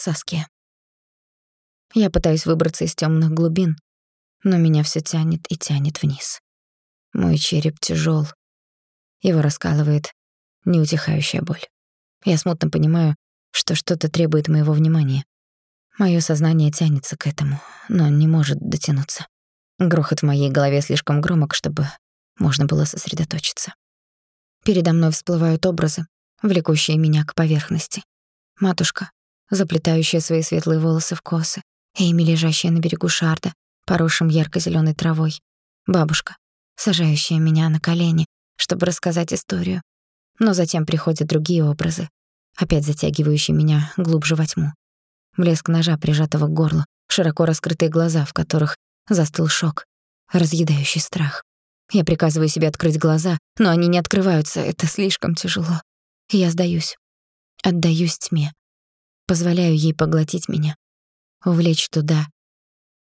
Саския. Я пытаюсь выбраться из тёмных глубин, но меня всё тянет и тянет вниз. Мой череп тяжёл. Его раскалывает неутихающая боль. Я смутно понимаю, что что-то требует моего внимания. Моё сознание тянется к этому, но не может дотянуться. Грохот в моей голове слишком громок, чтобы можно было сосредоточиться. Передо мной всплывают образы, влекущие меня к поверхности. Матушка, заплетающая свои светлые волосы в косы, Эйми, лежащая на берегу шарда, поросшим ярко зеленой травой, бабушка, сажающая меня на колени, чтобы рассказать историю. Но затем приходят другие образы, опять затягивающие меня глубже во тьму. Блеск ножа, прижатого к горлу, широко раскрытые глаза, в которых застыл шок, разъедающий страх. Я приказываю себе открыть глаза, но они не открываются, это слишком тяжело. Я сдаюсь. Отдаюсь тьме. Позволяю ей поглотить меня. Увлечь туда,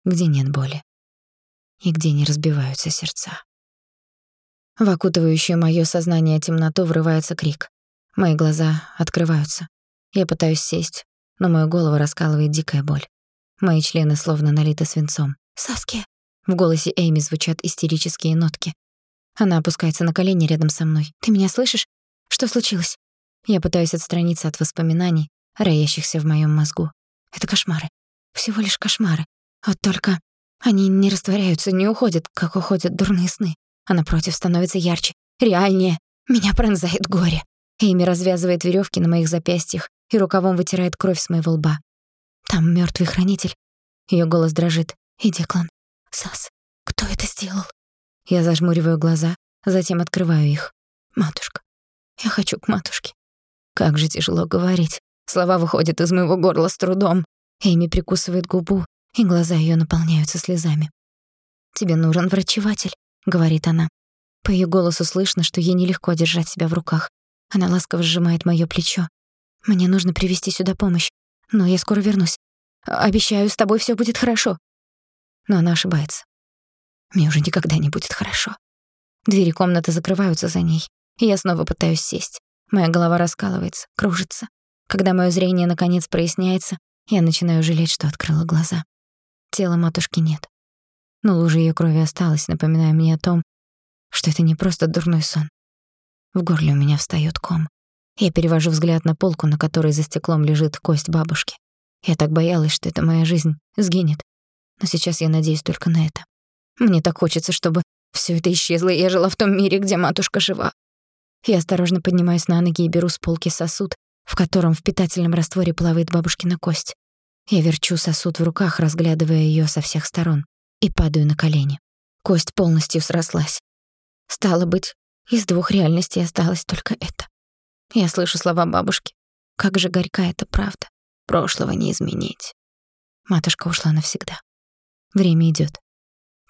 где нет боли. И где не разбиваются сердца. В окутывающую моё сознание темноту врывается крик. Мои глаза открываются. Я пытаюсь сесть, но мою голову раскалывает дикая боль. Мои члены словно налиты свинцом. «Саски!» В голосе Эйми звучат истерические нотки. Она опускается на колени рядом со мной. «Ты меня слышишь? Что случилось?» Я пытаюсь отстраниться от воспоминаний, роящихся в моём мозгу. Это кошмары. Всего лишь кошмары. Вот только они не растворяются, не уходят, как уходят дурные сны а напротив становится ярче, реальнее. Меня пронзает горе. Эйми развязывает веревки на моих запястьях и рукавом вытирает кровь с моего лба. Там мертвый хранитель. Ее голос дрожит. И Деклан. Сас, кто это сделал? Я зажмуриваю глаза, затем открываю их. Матушка. Я хочу к матушке. Как же тяжело говорить. Слова выходят из моего горла с трудом. Эйми прикусывает губу, и глаза ее наполняются слезами. Тебе нужен врачеватель говорит она. По её голосу слышно, что ей нелегко держать себя в руках. Она ласково сжимает моё плечо. Мне нужно привести сюда помощь, но я скоро вернусь. Обещаю, с тобой всё будет хорошо. Но она ошибается. Мне уже никогда не будет хорошо. Двери комнаты закрываются за ней, и я снова пытаюсь сесть. Моя голова раскалывается, кружится. Когда моё зрение наконец проясняется, я начинаю жалеть, что открыла глаза. Тела матушки нет но лужа её крови осталась, напоминая мне о том, что это не просто дурной сон. В горле у меня встаёт ком. Я перевожу взгляд на полку, на которой за стеклом лежит кость бабушки. Я так боялась, что эта моя жизнь сгинет. Но сейчас я надеюсь только на это. Мне так хочется, чтобы всё это исчезло, и я жила в том мире, где матушка жива. Я осторожно поднимаюсь на ноги и беру с полки сосуд, в котором в питательном растворе плавает бабушкина кость. Я верчу сосуд в руках, разглядывая её со всех сторон и падаю на колени. Кость полностью срослась. Стало быть, из двух реальностей осталось только это. Я слышу слова бабушки. Как же горька эта правда. Прошлого не изменить. Матушка ушла навсегда. Время идёт.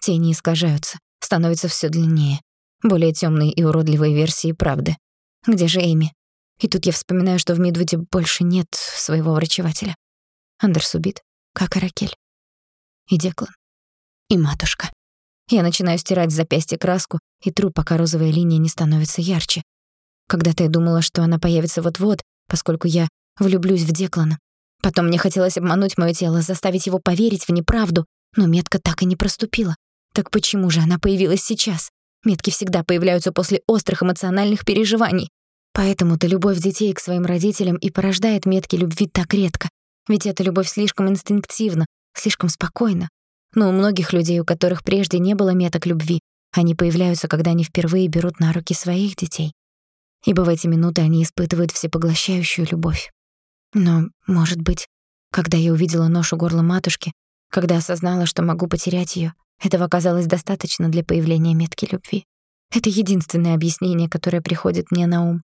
Тени искажаются, становятся всё длиннее. Более тёмные и уродливые версии правды. Где же Эми? И тут я вспоминаю, что в Мидвуде больше нет своего врачевателя. Андерс убит, как и Ракель. И Деклан и матушка. Я начинаю стирать с запястья краску и тру, пока розовая линия не становится ярче. Когда-то я думала, что она появится вот-вот, поскольку я влюблюсь в Деклана. Потом мне хотелось обмануть моё тело, заставить его поверить в неправду, но метка так и не проступила. Так почему же она появилась сейчас? Метки всегда появляются после острых эмоциональных переживаний. Поэтому-то любовь детей к своим родителям и порождает метки любви так редко. Ведь эта любовь слишком инстинктивна, слишком спокойна. Но у многих людей, у которых прежде не было меток любви, они появляются, когда они впервые берут на руки своих детей. Ибо в эти минуты они испытывают всепоглощающую любовь. Но, может быть, когда я увидела нож у горла матушки, когда осознала, что могу потерять её, этого оказалось достаточно для появления метки любви. Это единственное объяснение, которое приходит мне на ум.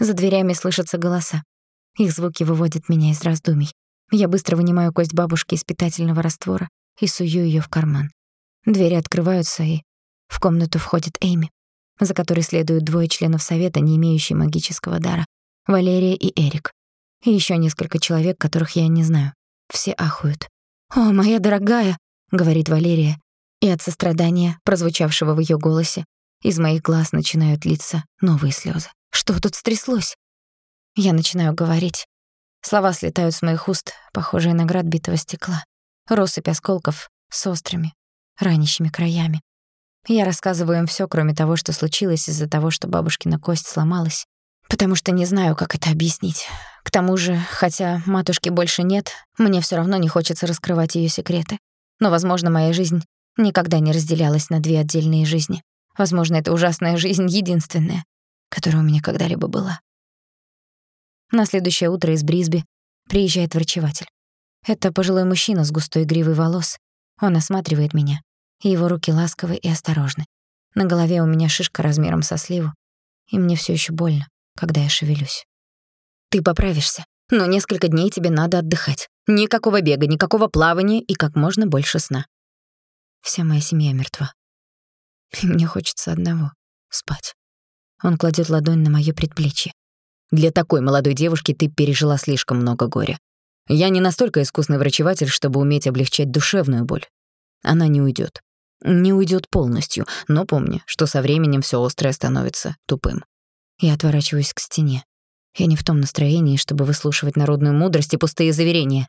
За дверями слышатся голоса. Их звуки выводят меня из раздумий. Я быстро вынимаю кость бабушки из питательного раствора и сую её в карман. Двери открываются, и в комнату входит Эйми, за которой следуют двое членов совета, не имеющие магического дара, Валерия и Эрик. И ещё несколько человек, которых я не знаю. Все ахуют. «О, моя дорогая!» — говорит Валерия. И от сострадания, прозвучавшего в её голосе, из моих глаз начинают литься новые слёзы. «Что тут стряслось?» Я начинаю говорить. Слова слетают с моих уст, похожие на град битого стекла. Россыпь осколков с острыми, ранящими краями. Я рассказываю им всё, кроме того, что случилось из-за того, что бабушкина кость сломалась. Потому что не знаю, как это объяснить. К тому же, хотя матушки больше нет, мне всё равно не хочется раскрывать её секреты. Но, возможно, моя жизнь никогда не разделялась на две отдельные жизни. Возможно, эта ужасная жизнь единственная, которая у меня когда-либо была. На следующее утро из Брисби приезжает врачеватель. Это пожилой мужчина с густой гривой волос. Он осматривает меня, и его руки ласковы и осторожны. На голове у меня шишка размером со сливу, и мне всё ещё больно, когда я шевелюсь. Ты поправишься, но несколько дней тебе надо отдыхать. Никакого бега, никакого плавания и как можно больше сна. Вся моя семья мертва. И мне хочется одного — спать. Он кладет ладонь на моё предплечье. Для такой молодой девушки ты пережила слишком много горя. Я не настолько искусный врачеватель, чтобы уметь облегчать душевную боль. Она не уйдет, Не уйдет полностью, но помни, что со временем все острое становится тупым. Я отворачиваюсь к стене. Я не в том настроении, чтобы выслушивать народную мудрость и пустые заверения.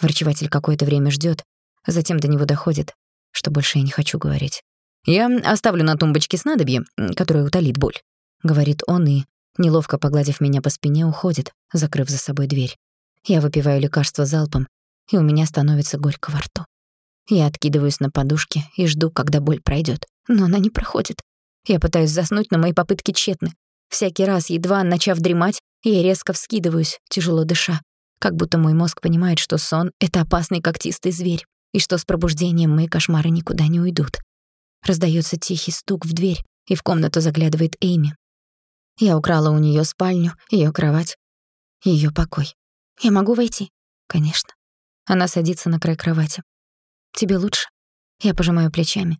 Врачеватель какое-то время ждет, а затем до него доходит, что больше я не хочу говорить. «Я оставлю на тумбочке снадобье, которое утолит боль», — говорит он и, неловко погладив меня по спине, уходит, закрыв за собой дверь. Я выпиваю лекарство залпом, и у меня становится горько во рту. Я откидываюсь на подушке и жду, когда боль пройдет, но она не проходит. Я пытаюсь заснуть, но мои попытки тщетны. Всякий раз, едва начав дремать, я резко вскидываюсь, тяжело дыша, как будто мой мозг понимает, что сон — это опасный когтистый зверь, и что с пробуждением мои кошмары никуда не уйдут. Раздаётся тихий стук в дверь, и в комнату заглядывает Эйми. Я украла у неё спальню, её кровать, её покой. Я могу войти? Конечно. Она садится на край кровати. Тебе лучше? Я пожимаю плечами.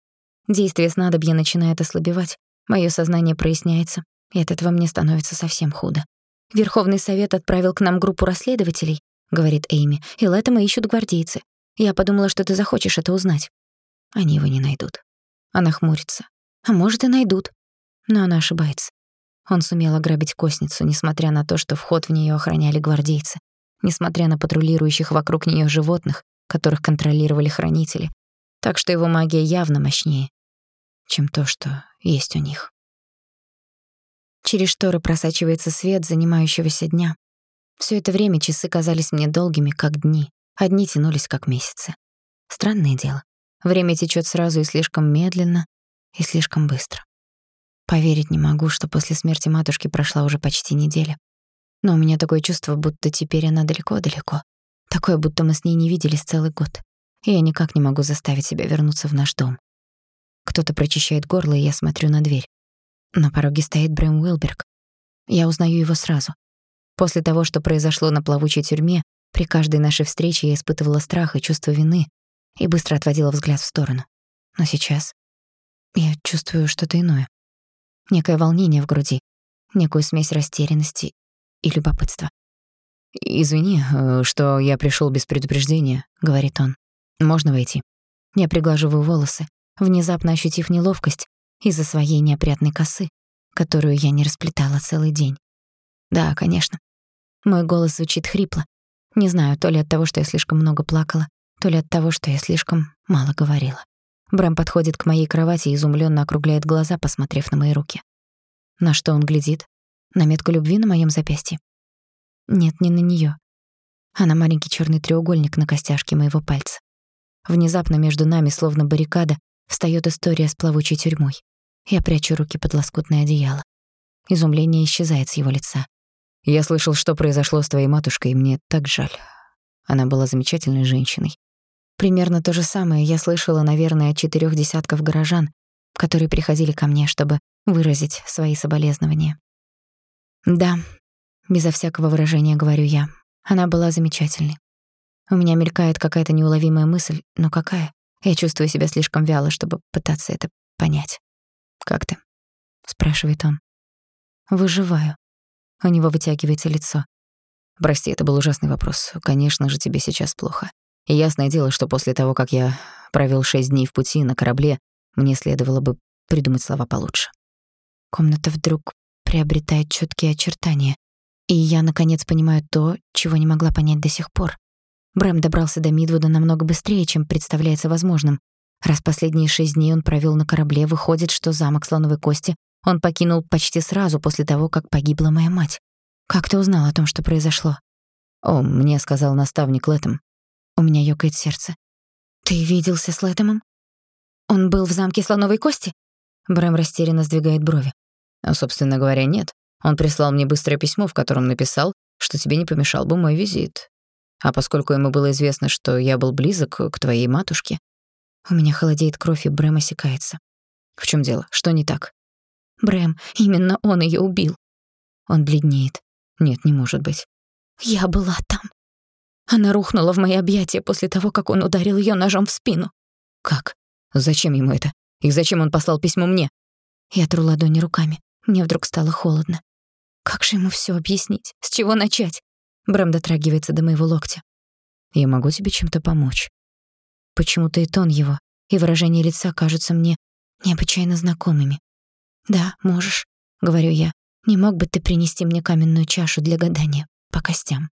Действие снадобья начинает ослабевать. Моё сознание проясняется, и от этого мне становится совсем худо. Верховный совет отправил к нам группу расследователей, говорит Эйми, и Лэттема ищут гвардейцы. Я подумала, что ты захочешь это узнать. Они его не найдут. Она хмурится. А может, и найдут. Но она ошибается. Он сумел ограбить косницу, несмотря на то, что вход в неё охраняли гвардейцы несмотря на патрулирующих вокруг неё животных, которых контролировали хранители. Так что его магия явно мощнее, чем то, что есть у них. Через шторы просачивается свет занимающегося дня. Всё это время часы казались мне долгими, как дни, а дни тянулись, как месяцы. Странное дело. Время течёт сразу и слишком медленно, и слишком быстро. Поверить не могу, что после смерти матушки прошла уже почти неделя. Но у меня такое чувство, будто теперь она далеко-далеко. Такое, будто мы с ней не виделись целый год. И я никак не могу заставить себя вернуться в наш дом. Кто-то прочищает горло, и я смотрю на дверь. На пороге стоит Брэм Уилберг. Я узнаю его сразу. После того, что произошло на плавучей тюрьме, при каждой нашей встрече я испытывала страх и чувство вины и быстро отводила взгляд в сторону. Но сейчас я чувствую что-то иное. Некое волнение в груди, некую смесь растерянности и любопытства. «Извини, э, что я пришёл без предупреждения», — говорит он. «Можно войти?» Я приглаживаю волосы, внезапно ощутив неловкость из-за своей неопрятной косы, которую я не расплетала целый день. «Да, конечно». Мой голос звучит хрипло. Не знаю, то ли от того, что я слишком много плакала, то ли от того, что я слишком мало говорила. Брэм подходит к моей кровати и изумлённо округляет глаза, посмотрев на мои руки. На что он глядит, на метку любви на моем запястье? Нет, не на нее, а на маленький черный треугольник на костяшке моего пальца. Внезапно между нами, словно баррикада, встает история с плавучей тюрьмой. Я прячу руки под лоскутное одеяло. Изумление исчезает с его лица. Я слышал, что произошло с твоей матушкой, и мне так жаль. Она была замечательной женщиной. Примерно то же самое я слышала, наверное, от четырёх десятков горожан, которые приходили ко мне, чтобы выразить свои соболезнования. Да, безо всякого выражения говорю я. Она была замечательной. У меня мелькает какая-то неуловимая мысль, но какая? Я чувствую себя слишком вяло, чтобы пытаться это понять. «Как ты?» — спрашивает он. «Выживаю». У него вытягивается лицо. «Прости, это был ужасный вопрос. Конечно же, тебе сейчас плохо. И ясное дело, что после того, как я провёл шесть дней в пути на корабле, мне следовало бы придумать слова получше». Комната вдруг приобретает чёткие очертания. И я, наконец, понимаю то, чего не могла понять до сих пор. Брэм добрался до Мидвуда намного быстрее, чем представляется возможным. Раз последние шесть дней он провёл на корабле, выходит, что замок Слоновой Кости он покинул почти сразу после того, как погибла моя мать. Как ты узнал о том, что произошло? О, мне сказал наставник Лэтом. У меня ёкает сердце. Ты виделся с Лэтомом? Он был в замке Слоновой Кости? Брэм растерянно сдвигает брови. А, собственно говоря, нет. Он прислал мне быстрое письмо, в котором написал, что тебе не помешал бы мой визит. А поскольку ему было известно, что я был близок к твоей матушке, у меня холодеет кровь, и Брэм осекается. В чем дело? Что не так? Брэм, именно он ее убил. Он бледнеет. Нет, не может быть. Я была там. Она рухнула в мои объятия после того, как он ударил ее ножом в спину. Как? Зачем ему это? И зачем он послал письмо мне? Я тру ладони руками. Мне вдруг стало холодно. Как же ему все объяснить? С чего начать? Брэм дотрагивается до моего локтя. Я могу тебе чем-то помочь. Почему-то и тон его, и выражение лица кажутся мне необычайно знакомыми. «Да, можешь», — говорю я. «Не мог бы ты принести мне каменную чашу для гадания по костям?»